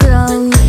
girl